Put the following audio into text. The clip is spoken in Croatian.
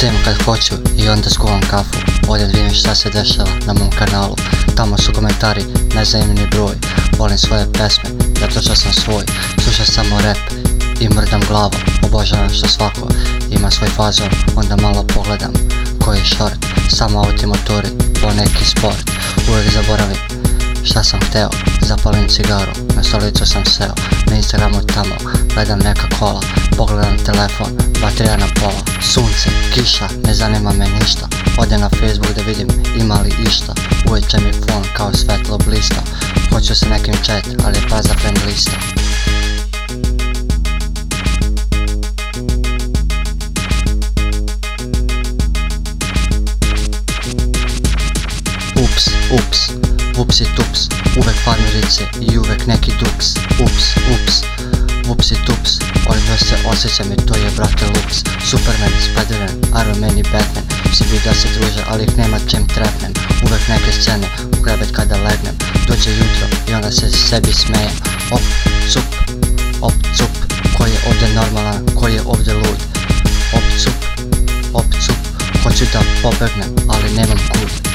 Ustajem kad hoću i onda skuvam kafu. Ovdje vidim šta se dešava na mom kanalu. Tamo su komentari, nezajemni broj. Volim svoje pesme, zato što sam svoj. Slušam samo rap i mrdam glavu. Obožavam što svako ima svoj fazon Onda malo pogledam koji je short Samo auti motori, po neki sport. Uvijek zaboravim šta sam hteo? Zapalim cigaru, na stolicu sam seo. Na Instagramu tamo, gledam neka kola. Pogledam telefon, baterija na pola. Sunce, kiša, ne zanima me ništa. Odem na Facebook da vidim ima li išta. Uveće mi fon kao svetlo blista Hoću se nekim chat, ali je prazna friend lista. Ups, ups, ups i tups Uvek farmerice i uvek neki duks. Ups, ups, i tups Odmah se osjećam i to je brate luks. Superman, Spiderman, Iron Man i Batman Svi bi da se druže, ali ih nema čem trepnem Uvek neke scene, u krevet kada legnem. Dođe jutro i onda se sebi smejem. Op, cup, op, cup Ko je ovdje normalan, ko je ovdje lud? Op, cup, op, cup Hoću da pobegnem, ali nemam kud